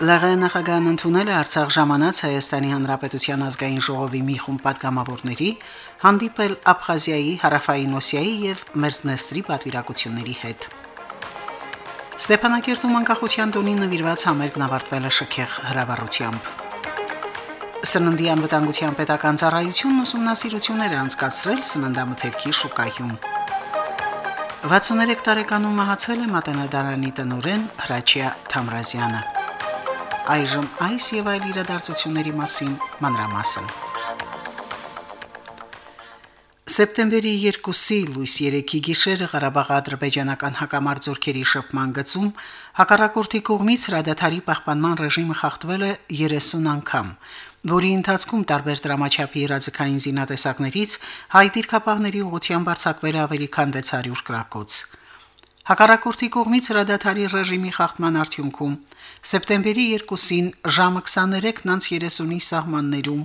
Լարայի նախագահն ընդունել է Արցախ ժամանած Հայաստանի Հանրապետության ազգային ժողովի մի խումբ պատգամավորների հանդիպել Աբխազիայի, Հարավային Օսիայի եւ Մերձնեստրի պատվիրակությունների հետ։ Ստեփանակերտում անկախության տոնին նվիրված համերգն ավարտվել է շքեղ հրավառությամբ։ Սննդի անվտանգության պետական ծառայությունն ուսումնասիրություններ է անցկացրել սննդամթերքի շուկայում։ 63 տարեկանում մահացել է Մատենադարանի տնորեն Հրաչիա Թամրազյանը այժմ այս եւ այլ իրադարձությունների մասին մանրամասն։ Սեպտեմբերի 2-ի լույս 3-ի գիշերը Ղարաբաղի ադրբեջանական հակամարտությունների շփման գծում հակառակորդի կողմից հրադադարի պահպանման ռեժիմը խախտվել է 30 անգամ, որի ընթացքում տարբեր դրամաչափի իրազեկային զինատեսակներից հայ դիրքապահների ուղղությամբ արձակվել ավելի քան 600 գրակոց։ Հակառակորդի կողմից հրադադարի ռեժիմի խախտման արդյունքում սեպտեմբերի 2-ին ժամը 23:30-ի սահմաններում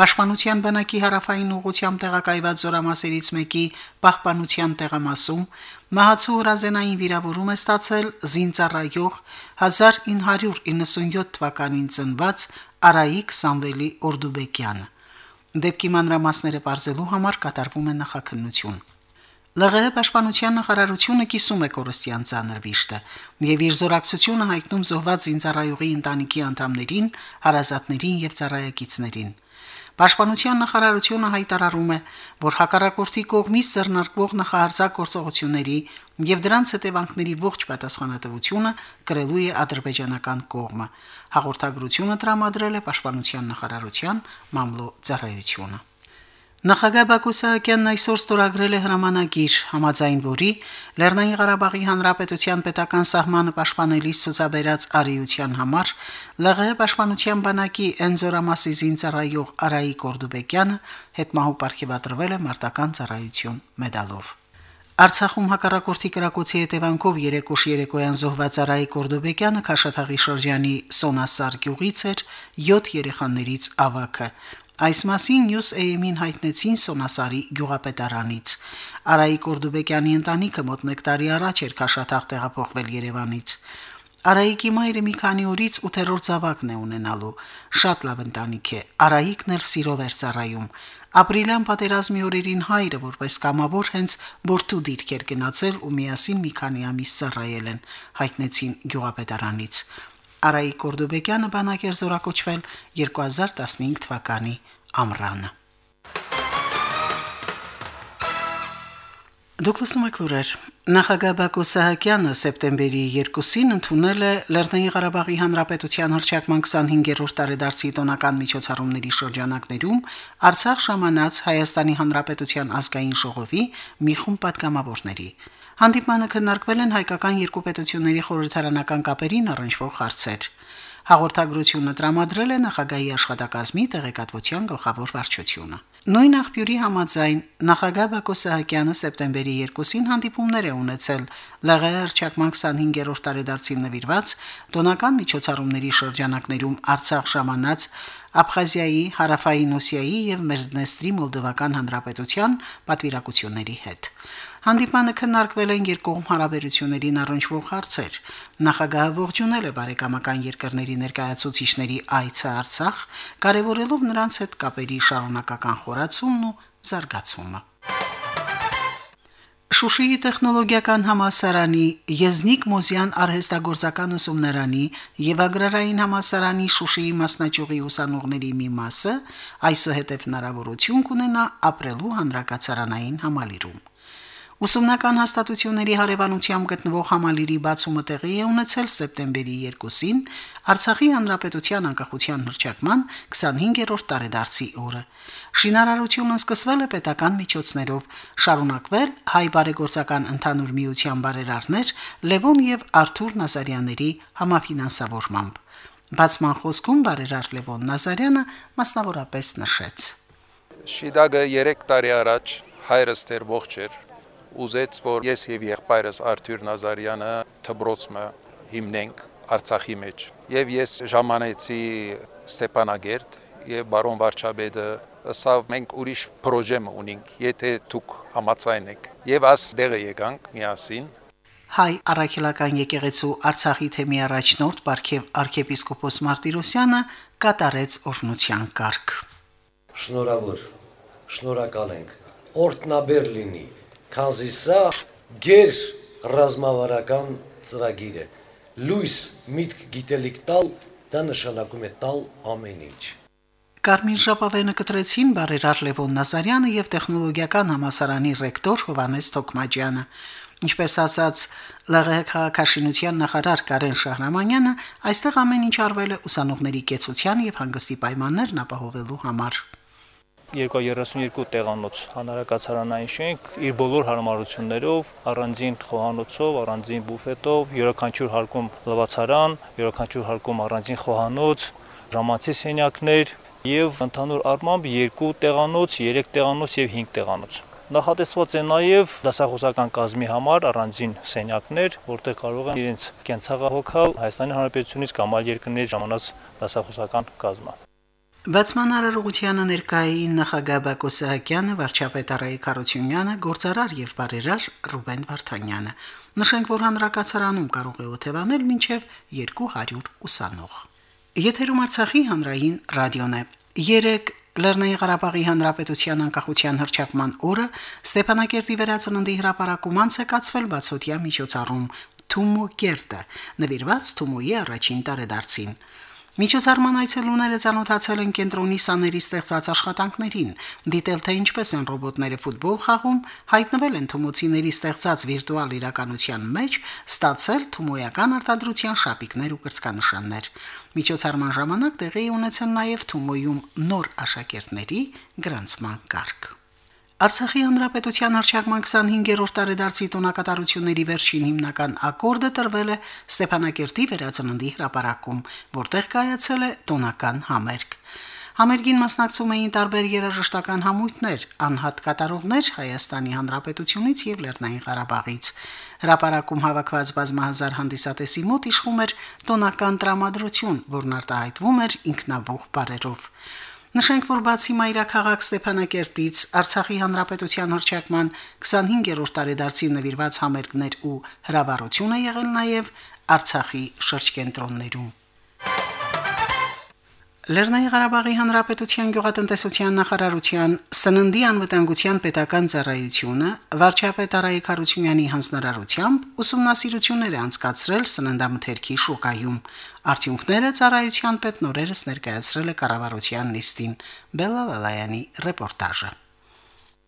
Պաշտպանության բանակի հարավային ուղությամբ տեղակայված զորամասերից մեկի պահպանության տեղամասում մահացու հրազենային վիրավորում է ստացել զինծառայող 1997 թվականին ծնված Արայիկ Սամվելի Օրդուբեկյանը։ Դեպքի մանրամասները բարձելու համար կատարվում է նախաքննություն։ ԼՂՀ պաշտպանության նախարարությունը կիսում է կորստյան ցաներ վիշտը եւ իր զորակցությունը հայտնում զոհված զինծառայողի ընտանիքի անդամներին, հարազատներին եւ ծառայակիցներին։ Պաշտպանության նախարարությունը հայտարարում է, որ հակառակորդի կողմից ձեռնարկվող նախահարձակ գործողությունների եւ դրանց հետևանքների ողջ պատասխանատվությունը կրելու է ադրբեջանական կողմը։ Հաղորդագրությունը տրամադրել է Պաշտպանության նախարարության մամլո ծառայությունը։ Նախագահ Բակո Սահակյանն այսօր ստորագրել է հրամանագիր, համաձայն որի Լեռնային Ղարաբաղի Հանրապետության պետական սահմանը պաշտպանելիս ցուցաբերած արիության համար ԼՂՀ պաշտպանության բանակի Էնզորամասի զինծառայող Արայի Կորդուբեկյանը հետմահու ապարքեվատրվել է մարտական ծառայություն մեդալով։ Արցախում հակառակորդի կրակոցի հետևանքով երեկոշ երեկոյան զոհված Արայի Կորդոբեկյանը Քաշաթաղի շրջանի Սոնասար գյուղից էր 7 երեխաներից ավակը։ Այս մասին News AM-ին հայտնեցին Սոնասարի գյուղապետարանից։ Արայի Կորդուբեկյանի ընտանիքը մոտ 1 տարի առաջ էր Քաշաթաղ տեղափոխվել Երևանից։ Արայիկի մայրը մի քանի օրից 8-րդ զավակն է ունենալու։ Շատ լավ ընտանիք է։ Արայիկն էլ սիրով էր ծառայում։ Ապրիլյան պատերազմի օրերին հայրը որպես կամավոր հենց Բորտու դիրք էր գնացել ու միասին մի քանի ամիս ծառայել են, հայտնեցին գյուղապետարանից։ Արայի Կորդոբեկյանը բանակ էր զորակոչվել 2015 թվականի ամռանը։ Դուկլասում եկլուրեր Նախագահ Բակո Սահակյանը սեպտեմբերի 2-ին ընդունել է Լեռնային Ղարաբաղի Հանրապետության հռչակման 25-րդ տարեդարձի տոնական միջոցառումների շրջանակներում Արցախ ժամանած Հայաստանի Հանրապետության ազգային ժողովի մի խումբ պատգամավորների Հանդիպմանը քննարկվել են հայկական երկու պետությունների խորհրդարանական կապերին առնչվող հարցեր։ Հաղորդագրությունը տրամադրել է նախագահի աշխատակազմի տեղեկատվության գլխավոր վարչությունը։ Նույն աղբյուրի համաձայն նախագահ Բակո Սահակյանը սեպտեմբերի 2-ին հանդիպումներ է ունեցել ԼՂՀ արչակման 25-րդ տարեդարձին նվիրված տոնական միջոցառումների շրջանակներում Արցախ ժամանած Աբխազիայի, Հարավային Օսիայի եւ Մերձնեստրի Մոլդովական Հանրապետության պատվիրակությունների հետ։ Հանդիպանը քննարկվել են երկկողմ հարաբերություններին առնչվող հարցեր։ Նախագահը ողջունել է բարեկամական երկրների ներկայացուցիչների այցը Արցախ, կարևորելով նրանց հետ կապերի շարունակական խորացումն ու զարգացումը։ Շուշիի տեխնոլոգիական համալսարանի Եզնիկ Մոզյան արհեստագործական ուսումնարանի եւ Ագրարային համալսարանի Շուշիի մասնաճյուղի ուսանողների մի մասը այսուհետև հնարավորություն կունենա ապրելու հանրակացարանային համալիրում։ Ուսումնական հաստատությունների հարևանությամբ գտնվող համալիրի բացումը տեղի է ունեցել սեպտեմբերի 2-ին Արցախի հանրապետության անկախության հռչակման 25-րդ տարեդարձի օրը։ Շինարարությունն սկսվել է պետական միջոցներով, շարունակվել հայ բարեգործական ընդհանուր միության բարերարներ Լևոն եւ Արթուր Նազարյանների համաֆինանսավորմամբ։ Բացման խոսքում բարերար Լևոն Նազարյանը մասնավորապես նշեց. Շիդագը 3 տարի առաջ հայրս դեր ողջ էր ուզեց որ ես եւ եղբայրս Արթուր Նազարյանը թբրոցը հիմնենք Արցախի մեջ եւ ես ժամանեցի Ստեփանագերտ եւ բարոն Վարչապետը սա մենք ուրիշ պրոժեմ ունենք եթե դուք համաձայն եք եւ աս դեղը եկանք միասին Հայ առաքելական եկեղեցու Արցախի թեմի առաջնորդ Պարքև arczepiskopos Մարտիրոսյանը կատարեց օրնության կարգ։ Շնորհավոր, շնորհակալ ենք։ Օրտնաբեր լինի, քանզի սա գեր ռազմավարական ծրագիր է։ Լույս միտք գիտելիք տալ, դա նշանակում է տալ ամեն ինչ։ Կարմիր ժապավենը կտրեցին բարերար Լևոն Նազարյանը եւ տեխնոլոգիական համասարանի ռեկտոր Հովանես Թոքմաջյանը։ Ինչպես ասաց ԼՂՀ քաղաքաշինության նախարար Կարեն Շահրամանյանը, այստեղ ամեն ինչ արվել է ուսանողների կեցության եւ հանգստի պայմաններն ապահովելու համար։ 232 տեղանոց հանրակացարանային շենք իր բոլոր հարմարություններով, առանձին խոհանոցով, առանձին բուֆետով, յուրաքանչյուր հարկում լվացարան, յուրաքանչյուր հարկում առանձին խոհանոց, ժամանցի սենյակներ եւ ընդհանուր առմամբ 2 տեղանոց, 3 տեղանոց եւ 5 տեղանոց։ Նախատեսված է նաև դասախոսական կազմի համար առանձին սենյակներ, որտեղ կարող են իրենց կենցաղը հոգալ Հայաստանի Հանրապետությունից կամ այլ երկրներից ժամանած դասախոսական կազմը։ Բացման արարողությանը ներկային նախագահ Բակո Սահակյանը, վարչապետ Արայիկ Խարությունյանը, գործարար եւ բարերար Ռուբեն Վարդանյանը։ Նշենք, որ հանրակացարանում կարող է օթևանել մինչև 200 ուսանող։ Եթերում Արցախի հանրային ռադիոն է։ 3 Լեռնային Ղարաբաղի Հանրապետության անկախության հռչակման օրը Ստեփանակերտի վերածննդի հրապարակում անցկացվել բացօթյա միջոցառում Թումո կերտը, նվիրված Թումոյի առաջին տարեդարձին։ Միջոցառման այցելուները ցանոթացել են կենտրոնի սաների ստեղծած աշխատանքներին, դիտել թե ինչպես են ռոբոտները ֆուտբոլ խաղում, հայտնվել են թումոցիների ստեղծած վիրտուալ իրականության մեջ, ստացել թումոյական արտադրության շապիկներ ու կրծքանշաններ։ Միջոցառման ժամանակ տեղի ունեցել նաև Թումոյում նոր աշակերտների գրանցման կարգ։ Արցախի հանրապետության հռչակման 25-րդ տարեդարձի տոնակատարությունների վերջին հիմնական ակորդը տրվել է Ստեփանակերտի վերածննդի հրապարակում, որտեղ կայացել է տոնական համերգ։ Համերգին մասնակցում էին տարբեր երաժշտական համույթներ, անհատ կատարողներ Հայաստանի Հանրապետությունից եւ Լեռնային Ղարաբաղից։ Հրապարակում հավաքված բազմահազար հանդիսատեսի մոտ իշխում էր տոնական տրամադրություն, որն արտահայտվում էր ինքնաբուխ բարերով։ Նշենք, որ բացի Մայրաքաղաք Ստեփանակերտից Արցախի Հանրապետության հռչակման 25-րդ տարեդարձի նվիրված համերգներ ու հրավառություն է եղել նաև Արցախի շրջկենտրոններում։ Լեռնային Ղարաբաղի Հանրապետության գյուղատնտեսության նախարարության սննդի անվտանգության պետական ծառայությունը վարչապետ Արայիկ Հարությունյանի հանձնարարությամբ ուսումնասիրություններ է անցկացրել սննդամթերքի շուկայում։ Արդյունքները ծառայության պետնորերս ներկայացրել է կառավարության նիստին։ Բելալալայանի ռեպորտաժը։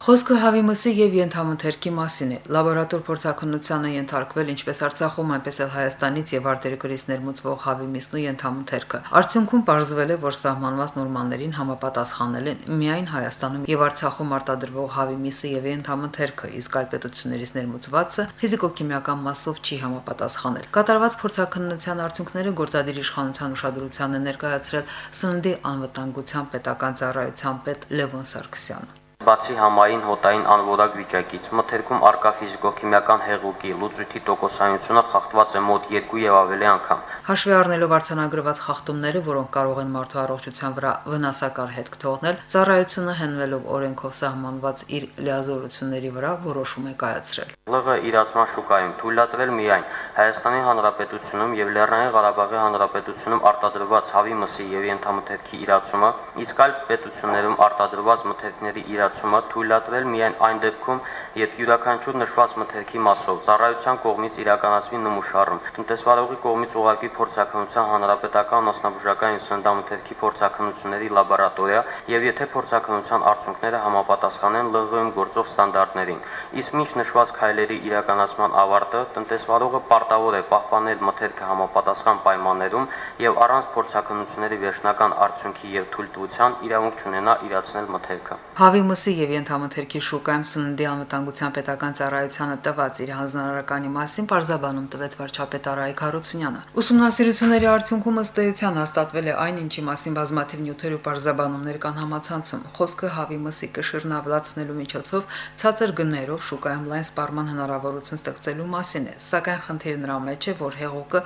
Խոսքը հավի մսի եւ ենթամթերքի մասին է։ Լաբորատոր փորձակնության է ենթարկվել ինչպես Արցախում, այնպես էլ Հայաստանից եւ արտերկրից ներմուծվող հավի միսնու ենթամթերքը։ Արդյունքում ողջվել է, որ սահմանված նորմալներին համապատասխանել են միայն Հայաստանում եւ Արցախում արտադրվող հավի միսը եւ ենթամթերքը, իսկ այլ պետություններից ներմուծվածը ֆիզիկո-քիմիական մասով չի համապատասխանել։ Կատարված փորձակնության արդյունքները գործադիր իշխանության ուշադրության է ներկայացրել սննդի անվտանգության պետական ծառայության պետ Լևոն Սարգսյանը։ Բացի համային հոտային անորակ վիճակից, մթերքում արկա ֆիզիկո-քիմիական հեղուկի լուծույթի տոկոսայնությունը խախտված է մոտ 2 եւ ավելի անգամ։ Հաշվի առնելով արցանագրված խախտումները, որոնք կարող են մարդու առողջության վրա վնասակար հետք թողնել, ծառայությունը հենվելով օրենքով սահմանված իր լիազորությունների վրա որոշում է կայացրել։ ԼՂ իրացման շուկայում թույլատրել միայն Հայաստանի Հանրապետությունում եւ Լեռնային Ղարաբաղի Հանրապետությունում արտադրված հավի մսի եւ ենթամթերքի իրացումը, իսկ այլ պետություններում արտադրված մթերքների իրացումը թույլատրել միայն այն դեպքում, երբ յուրաքանչյուր նշված մթերքի մասով ծառայության կողմից իրականացվի նմուշարում, տնտեսվարողի կողմից ուղղակի փորձակնության հանրապետական մասնաբուժական սննդամթերքի փորձակնությունների լաբորատորիա եւ եթե փորձակնության արդյունքները համապատասխանեն ԼՂ-ում գործող ստանդարտներին։ Իսկ մինչ նշված քայլերի իրականացման ավարտը տնտեսվարողը պարտավոր է պահպանել մթերքը համապատասխան պայմաններում եւ առանց փորձակնությունների վերջնական արդյունքի եւ թույլտվության իրավունք չունենա իրացնել մթերքը։ Հավի մսի եւ ենթամթերքի շուկայում սննդի անվտանգության պետական ծառայությանը տված իր հանձնարարականի մասին բարձաբանում տվեց վարչապետ Արայիկ Հարությունյանը։ Ուսումնասիրությունների արդյունքում ըստ էության հաստատվել է այն, ինչի մասին բազմաթիվ նյութեր ու բարձաբանումներ կան համացանցում։ Խոսքը հավի մսի կշիռն ավելացնելու միջոցով ցածր գներով շուկայում լայն սպառման հնարավորություն ստեղծելու մասին է։ Սակայն խնդիրը նրա մեջ է, որ հեղուկը,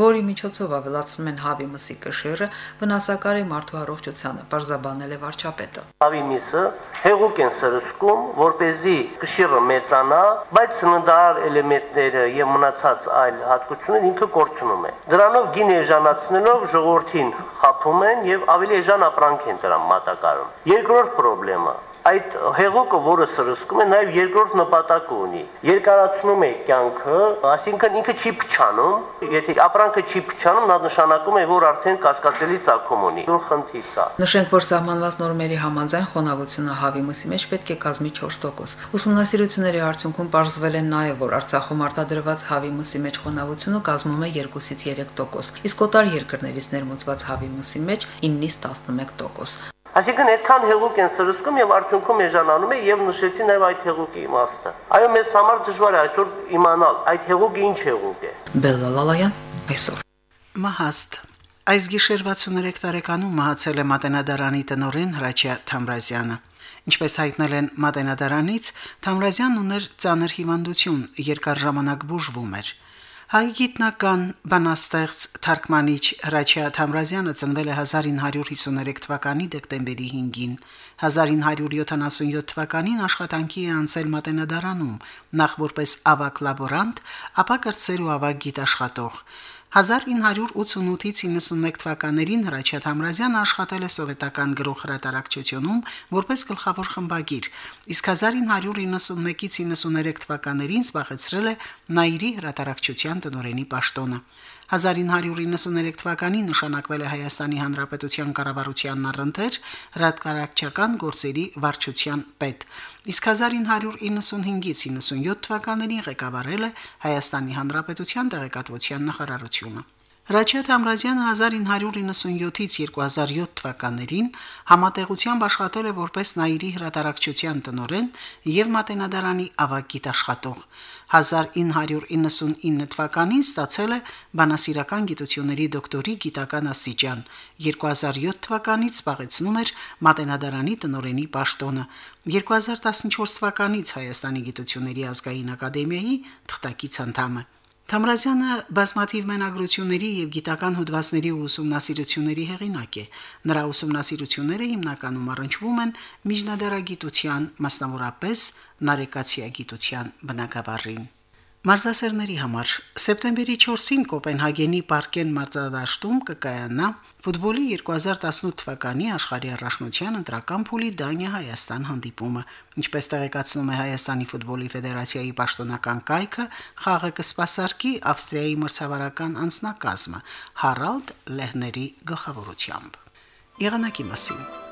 որի միջոցով ավելացնում են հավի մսի կշիռը, վնասակար է մարդու առողջությանը, բարձաբանել է վարչապետը։ Հավի միսը հեղուկ են սրսկում, որ เป զի կշիռը մեծանա, բայց սննդար էլեմենտները եւ մնացած այլ հատկությունները ինքը կորցնում է։ Դրանով գին էժանացնելով ժողովրդին խափում են եւ ավելի էժան ապրանք են դրան մատակարարում։ Երկրորդ խնդրեմը այդ հեղուկը, որը սրսկում է, նաև երկրորդ նպատակ ունի։ Երկարացնում է կյանքը, այսինքն ինքը չի փչանում, եթե ապրանքը չի փչանում, դա նշանակում է, որ արդեն կասկածելի ցակում ունի։ Դու խնդիր կա։ Նշենք, որ սահմանված նորմերի համաձայն խոնավությունը հավի մսի մեջ պետք է կազմի 4%։ Ուսումնասիրությունների արդյունքում ողջվել է նաև, որ Արցախում արտադրված հավի մսի մեջ խոնավությունը կազմում է 2-ից 3%, իսկ օտար երկրներից ներմուծված հավի մսի մեջ 9-ից 11%։ Այսինքն այդքան հեղուկ են սրսկում եւ արդյունքում էժանանում է եւ նշեցի նաեւ այդ հեղուկի իմաստը։ Այո, մեզ համար դժվար է այսօր իմանալ այդ հեղուկը ինչ հեղուկ է։ Բելլալալայան այսօր։ Մահաստ Այս գիշեր 63 տարեկանում մահացել է Մատենադարանի տնօրեն Հրաչյա Թամրազյանը։ Ինչպես հայտնել են Մատենադարանից, Թամրազյանն ուներ ծանր հիվանդություն, երկար ժամանակ բուժվում էր։ Հայ գիտնական բանաստեղծ թարգմանիչ Հրաչյա Թամրազյանը ծնվել է 1953 թվականի դեկտեմբերի 5-ին։ 1977 թվականին աշխատանքի է անցել Մատենադարանում, նախ որպես ավակ լաբորանտ, ապա կրտսեր ու ավակ գիտաշխատող։ 1988-ից 91 թվականներին Հրաչյա Թամրազյանը աշխատել է սովետական գրող հրատարակչությունում որպես գլխավոր խմբագիր, իսկ 1991-ից 93 թվականներին զբաղեցրել է Նայիրի հրատարակչության տնօրենի պաշտոնը։ 1993 թվականին նշանակվել է Հայաստանի Հանրապետության կառավարությանն առընթեր հրատկարակչական գործերի վարչության պետ։ Իսկ 1995-ից 97 թվականներին ղեկավարել է Հայաստանի Հանրապետության տեղեկատվության նախարարությունը։ Հրաչյա Թամրազյանը 1997-ից 2007 թվականներին համատեղությամբ աշխատել է որպես Նայիրի հրատարակչության տնօրեն եւ Մատենադարանի ավագ գիտաշխատող։ 1999 թվականին ստացել է բանասիրական գիտությունների դոկտորի գիտական աստիճան։ 2007 թվականից զբաղեցնում էր Մատենադարանի տնօրենի պաշտոնը։ 2014 թվականից Հայաստանի գիտությունների ազգային ակադեմիայի թղթակից անդամ է։ Թամրազյանը բազմաթիվ մենագրությունների եւ գիտական հոդվածների ու ուսումնասիրությունների հեղինակ է։ Նրա ուսումնասիրությունները հիմնականում առնչվում են միջնադարագիտության, մասնավորապես նարեկացիագիտության բնագավառին։ Մարզասերների համար. Սեպտեմբերի 4-ին Կոպենհագենի Պարկեն մարզադաշտում կկայանա ֆուտբոլի 2018 թվականի աշխարհի առաջնության ընտրական փուլի Դանիա Հայաստան հանդիպումը։ Ինչպես տեղեկացնում է Հայաստանի ֆուտբոլի ֆեդերացիայի պաշտոնական կայքը, խաղը կսպասարկի Ավստրիայի մրցավարական անձնակազմը Հարալդ Լեհների գլխավորությամբ։ Եղանակի մասին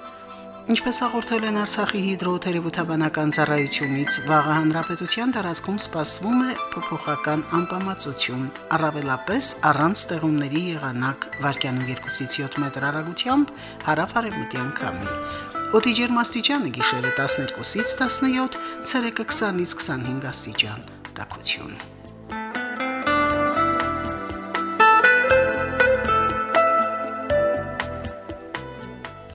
Ինչպես հաղորդել են Արցախի հիդրոթերապևտաբանական ծառայությունից, վաղը հանրապետության տարածքում սպասվում է փոփոխական անպամացություն, առավելապես առանց ստեղումների եղանակ վարկյանում 2-ից 7 մետր արագությամբ հարավ-արևմտյան քամի։ Օդի ջերմաստիճանը գիշերը 12-ից 17, ցերեկը 20-ից 25 աստիճան։ Տակություն։